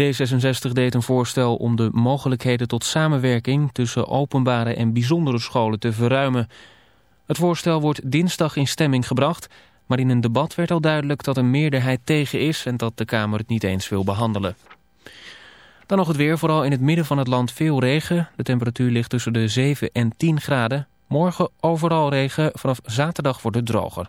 D66 deed een voorstel om de mogelijkheden tot samenwerking tussen openbare en bijzondere scholen te verruimen. Het voorstel wordt dinsdag in stemming gebracht, maar in een debat werd al duidelijk dat een meerderheid tegen is en dat de Kamer het niet eens wil behandelen. Dan nog het weer, vooral in het midden van het land veel regen. De temperatuur ligt tussen de 7 en 10 graden. Morgen overal regen, vanaf zaterdag wordt het droger.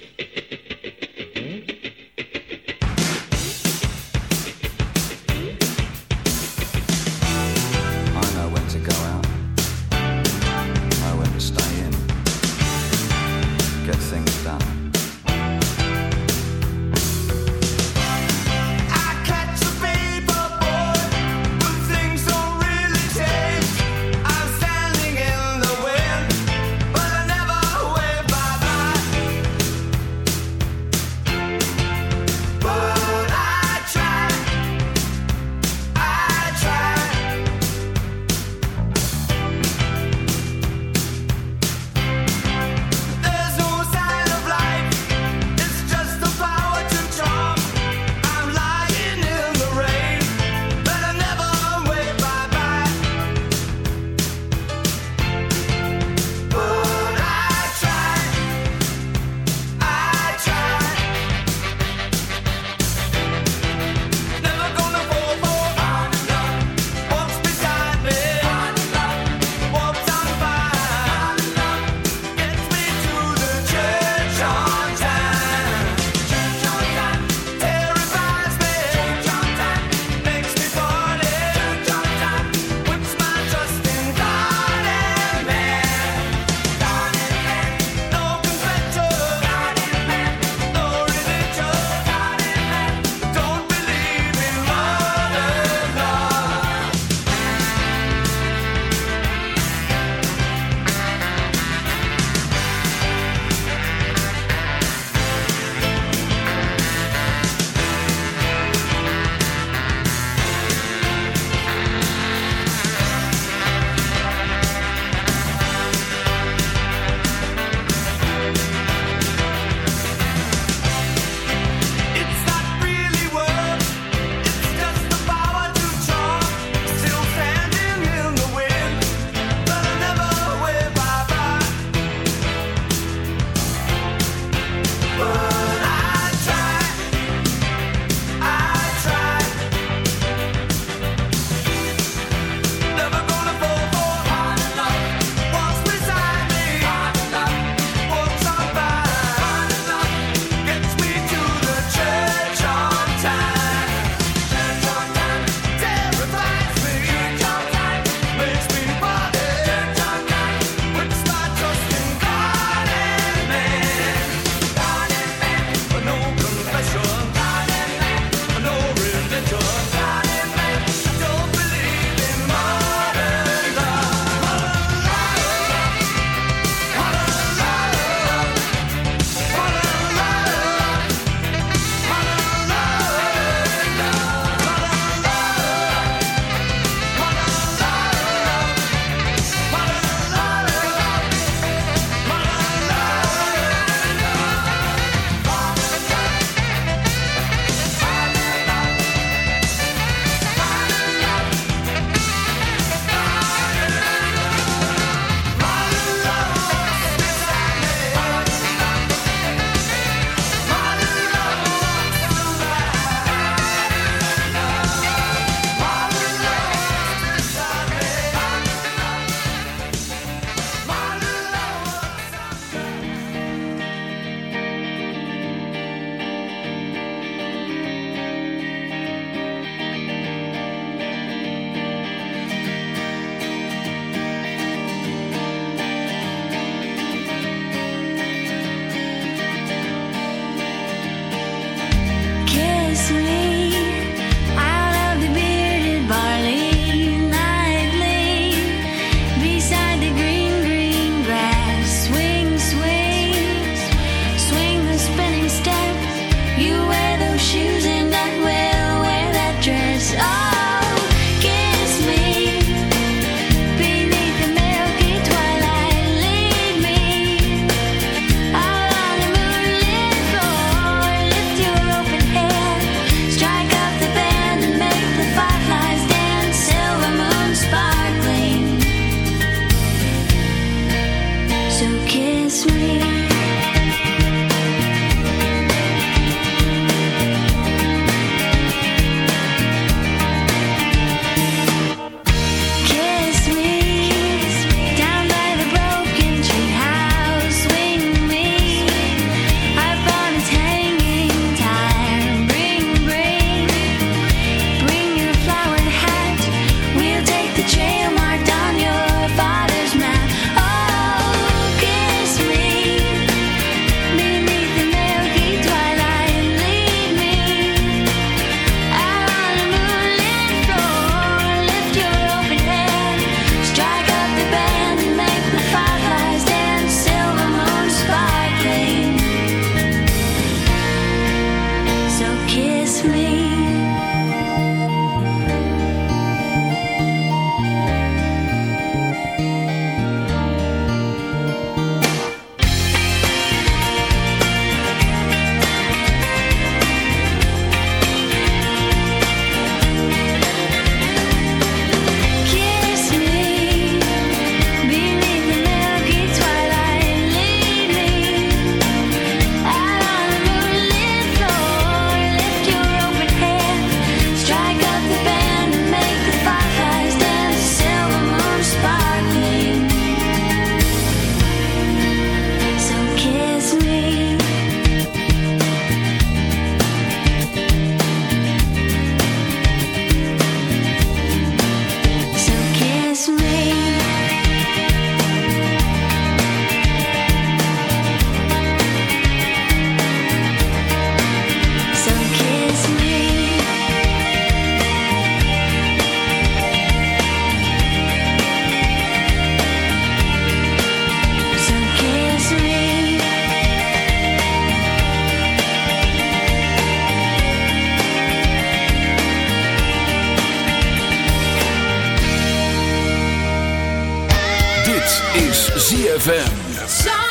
Dit is ZFM.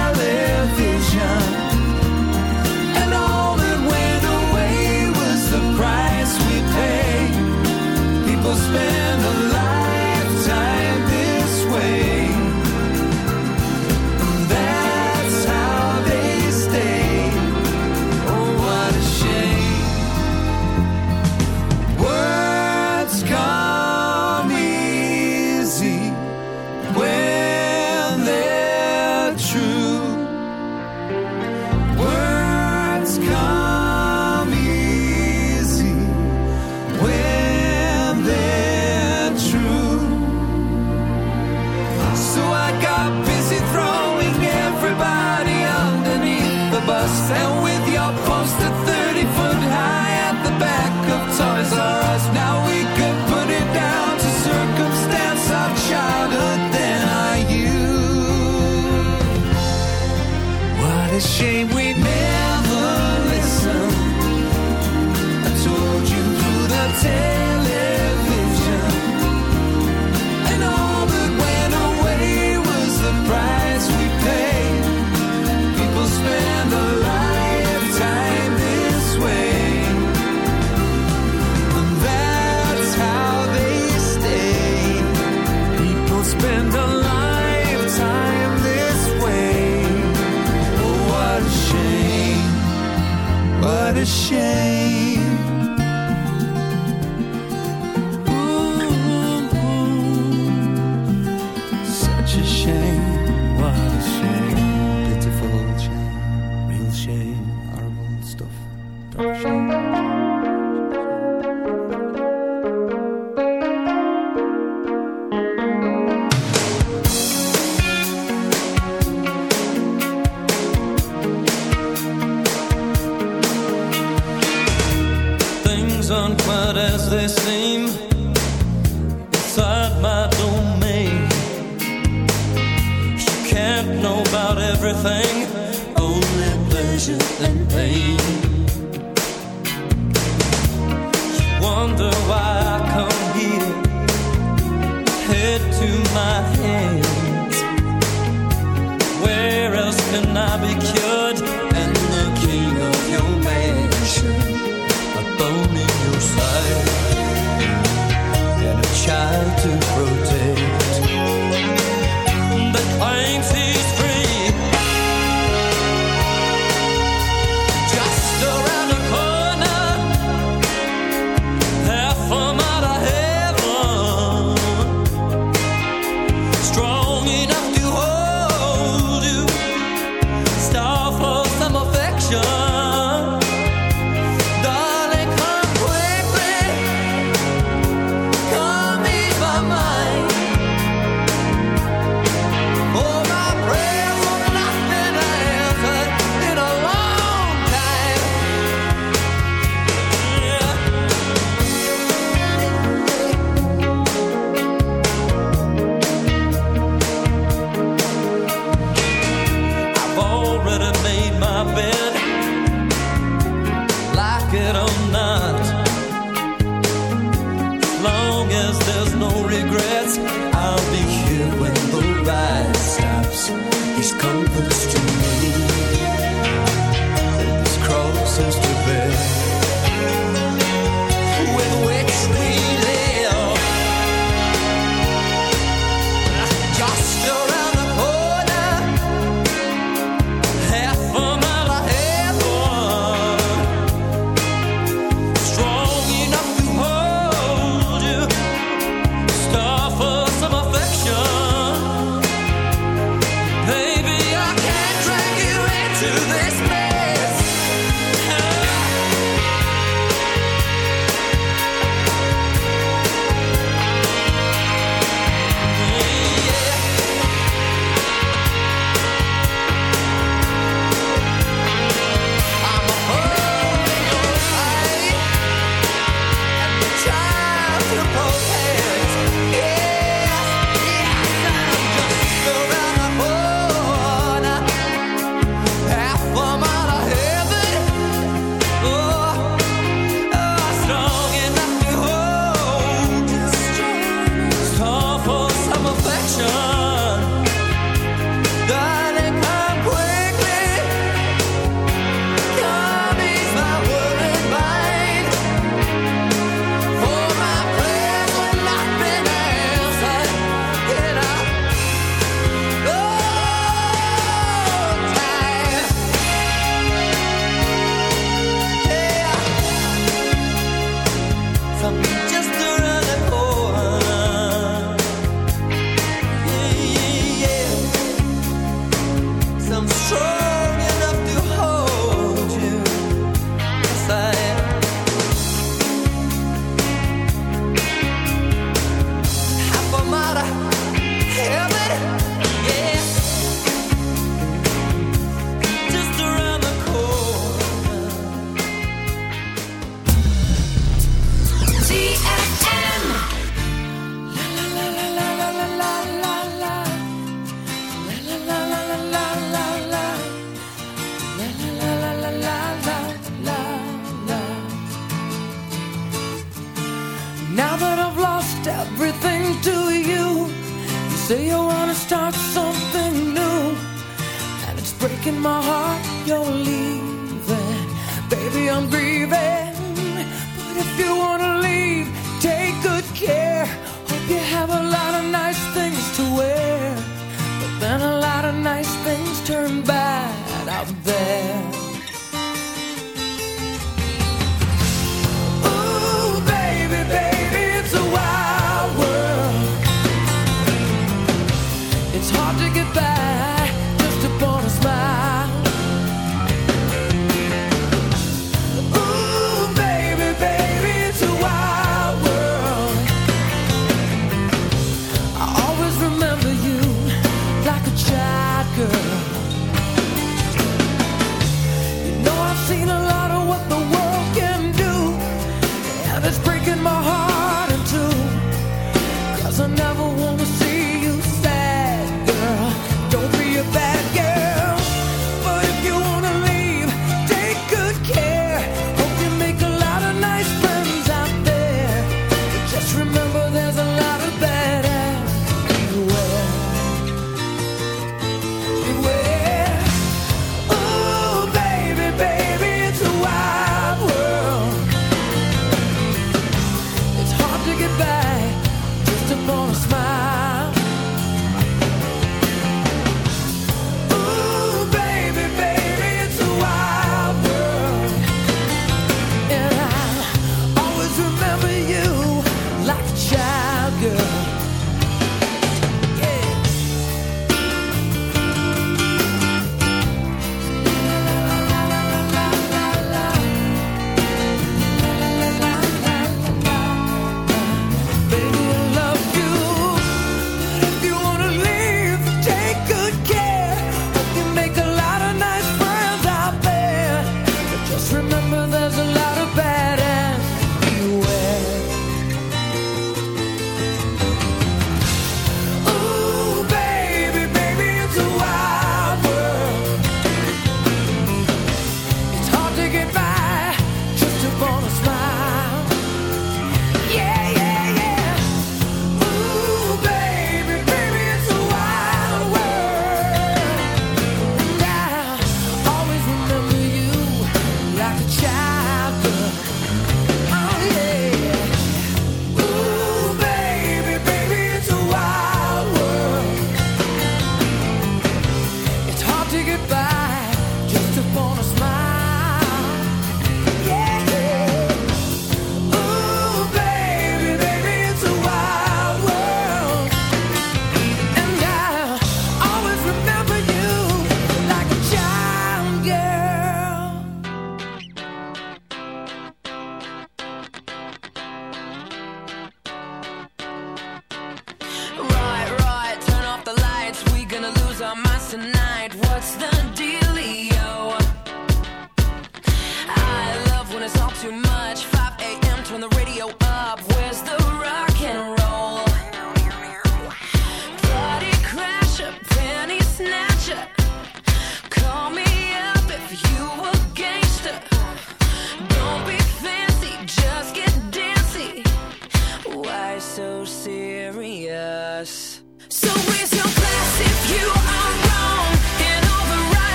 love.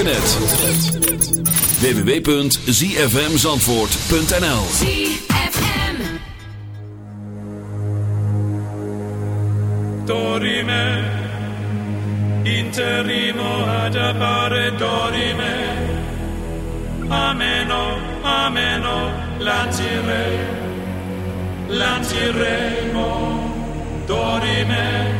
internet. www.zfmzandvoort.nl Dorime Interimo ad appare dorime. Ameno, ameno Lancire Lanciremo Dorime.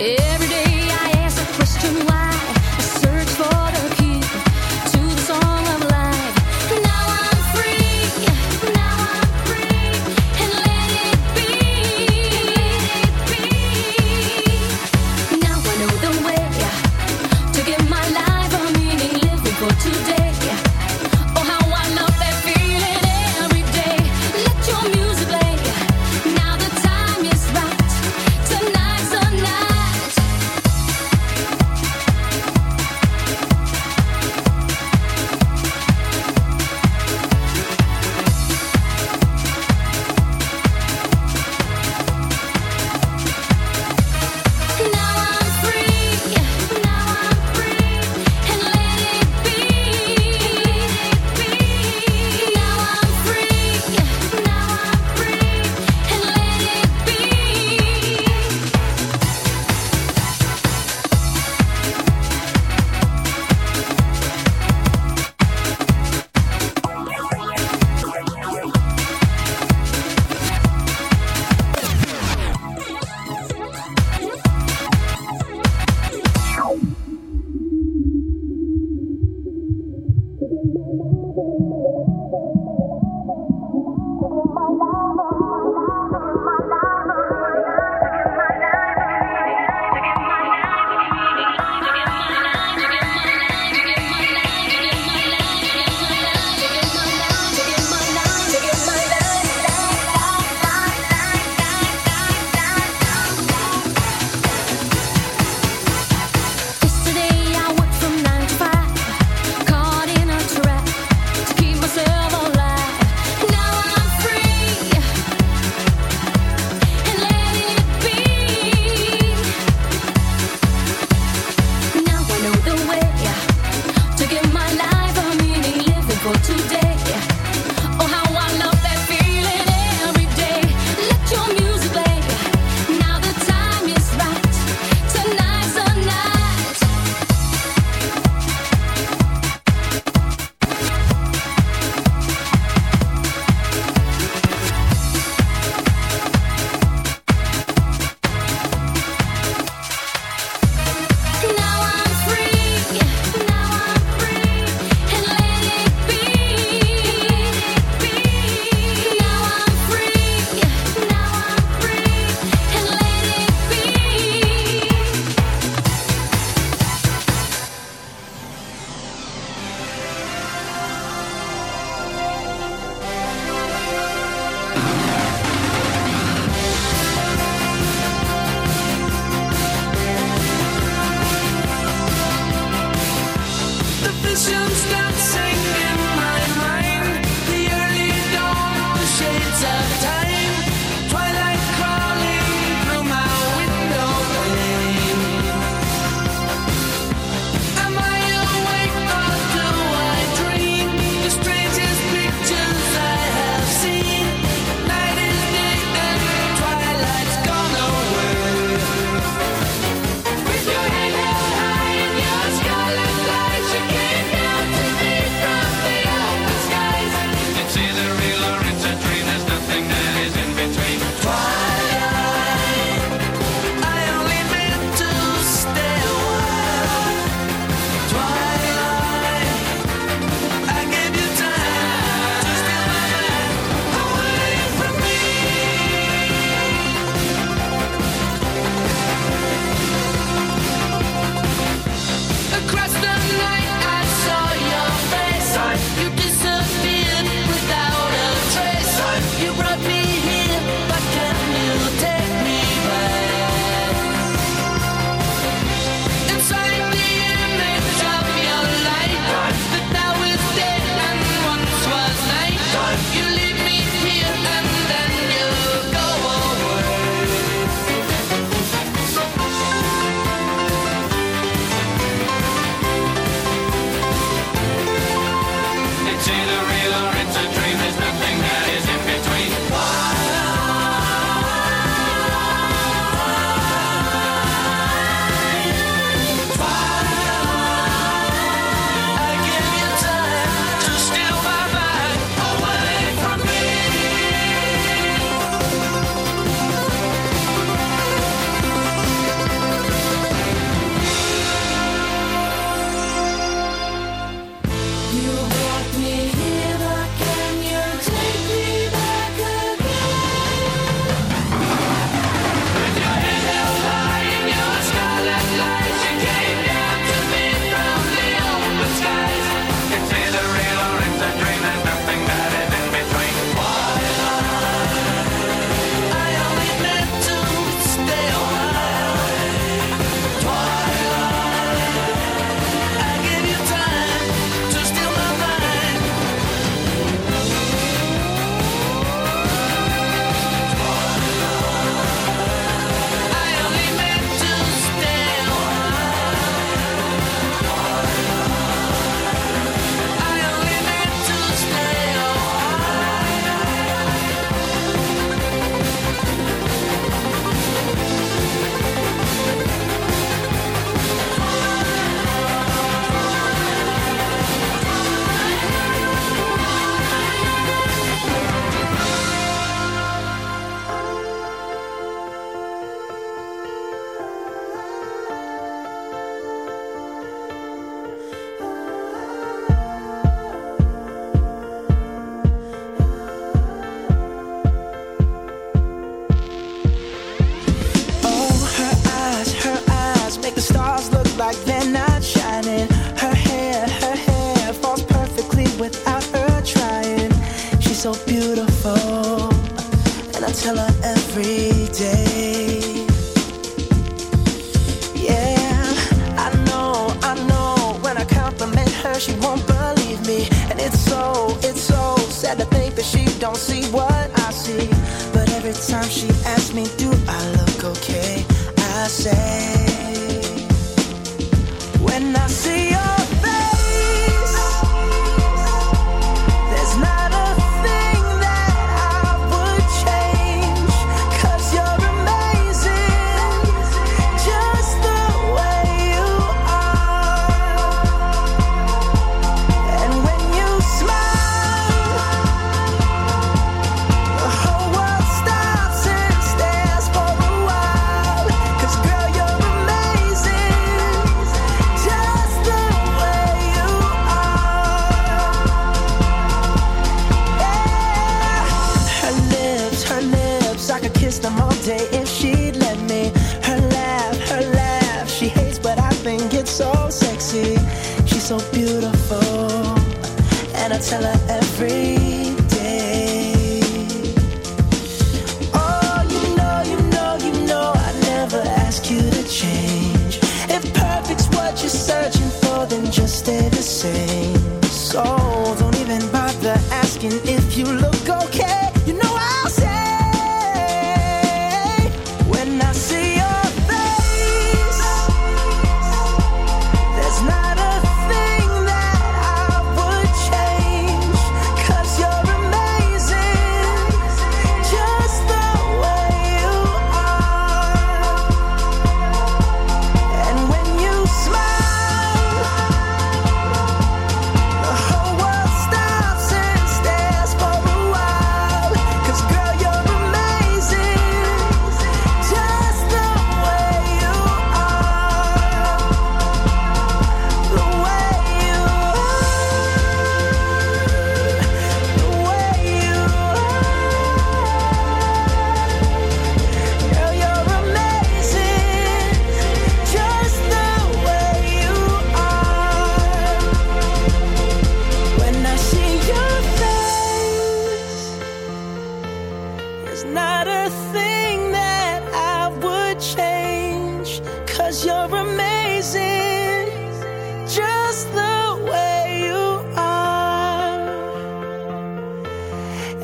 Yeah.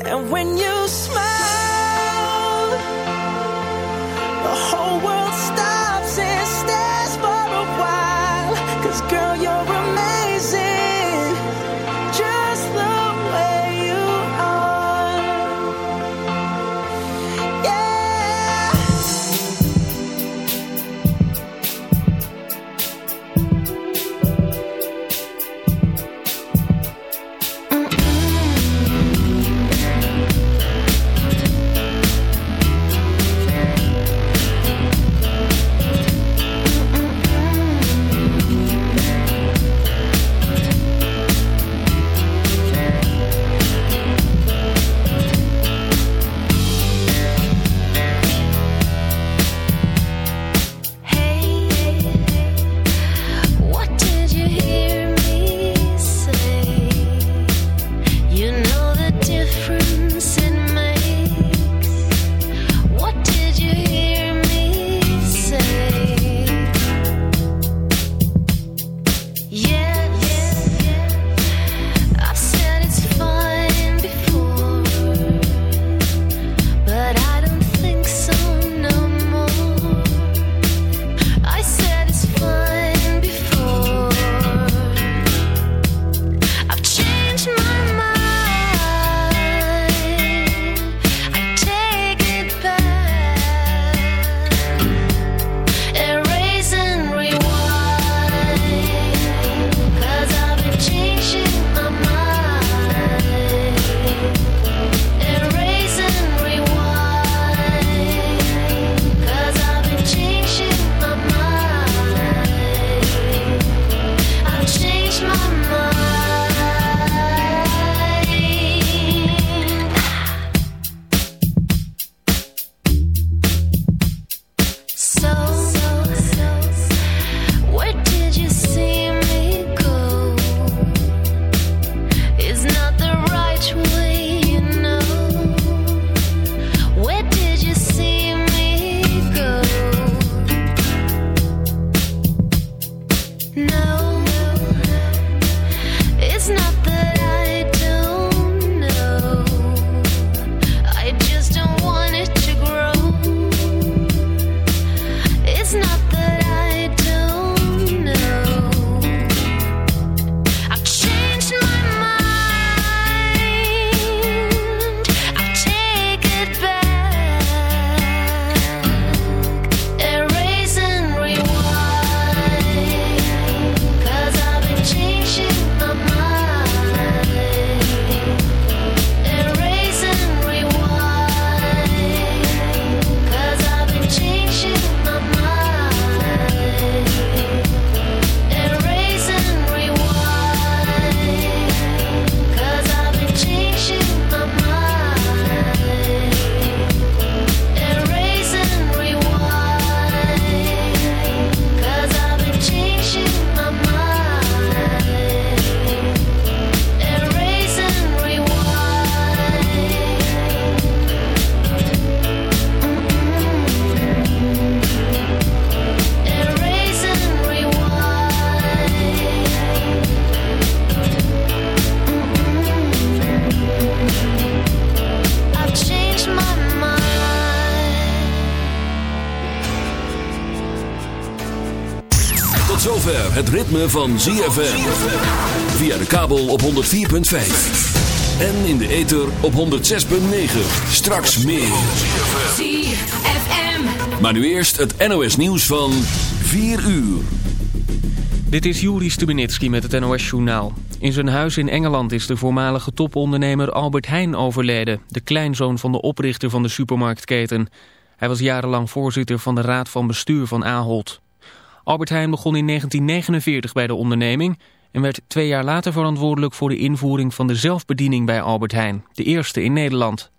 And when you smile, zover het ritme van ZFM. Via de kabel op 104.5. En in de ether op 106.9. Straks meer. ZFM. Maar nu eerst het NOS nieuws van 4 uur. Dit is Juri Stubenitski met het NOS-journaal. In zijn huis in Engeland is de voormalige topondernemer Albert Heijn overleden... de kleinzoon van de oprichter van de supermarktketen. Hij was jarenlang voorzitter van de raad van bestuur van Ahold. Albert Heijn begon in 1949 bij de onderneming... en werd twee jaar later verantwoordelijk voor de invoering van de zelfbediening bij Albert Heijn. De eerste in Nederland.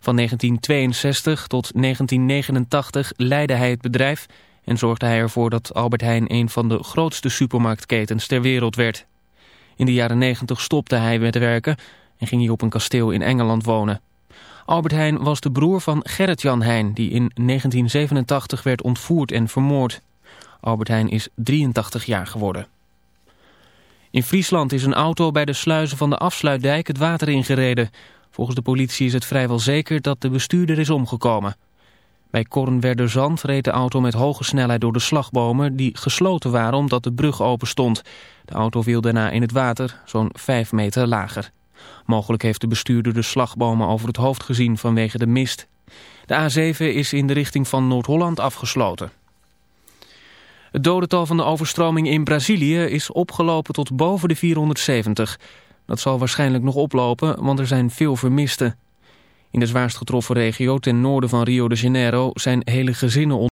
Van 1962 tot 1989 leidde hij het bedrijf... en zorgde hij ervoor dat Albert Heijn een van de grootste supermarktketens ter wereld werd. In de jaren 90 stopte hij met werken en ging hij op een kasteel in Engeland wonen. Albert Heijn was de broer van Gerrit-Jan Heijn... die in 1987 werd ontvoerd en vermoord. Albert Heijn is 83 jaar geworden. In Friesland is een auto bij de sluizen van de afsluitdijk het water ingereden. Volgens de politie is het vrijwel zeker dat de bestuurder is omgekomen. Bij Kornwerderzand reed de auto met hoge snelheid door de slagbomen... die gesloten waren omdat de brug open stond. De auto viel daarna in het water, zo'n 5 meter lager. Mogelijk heeft de bestuurder de slagbomen over het hoofd gezien vanwege de mist. De A7 is in de richting van Noord-Holland afgesloten. Het dodental van de overstroming in Brazilië is opgelopen tot boven de 470. Dat zal waarschijnlijk nog oplopen, want er zijn veel vermisten. In de zwaarst getroffen regio ten noorden van Rio de Janeiro zijn hele gezinnen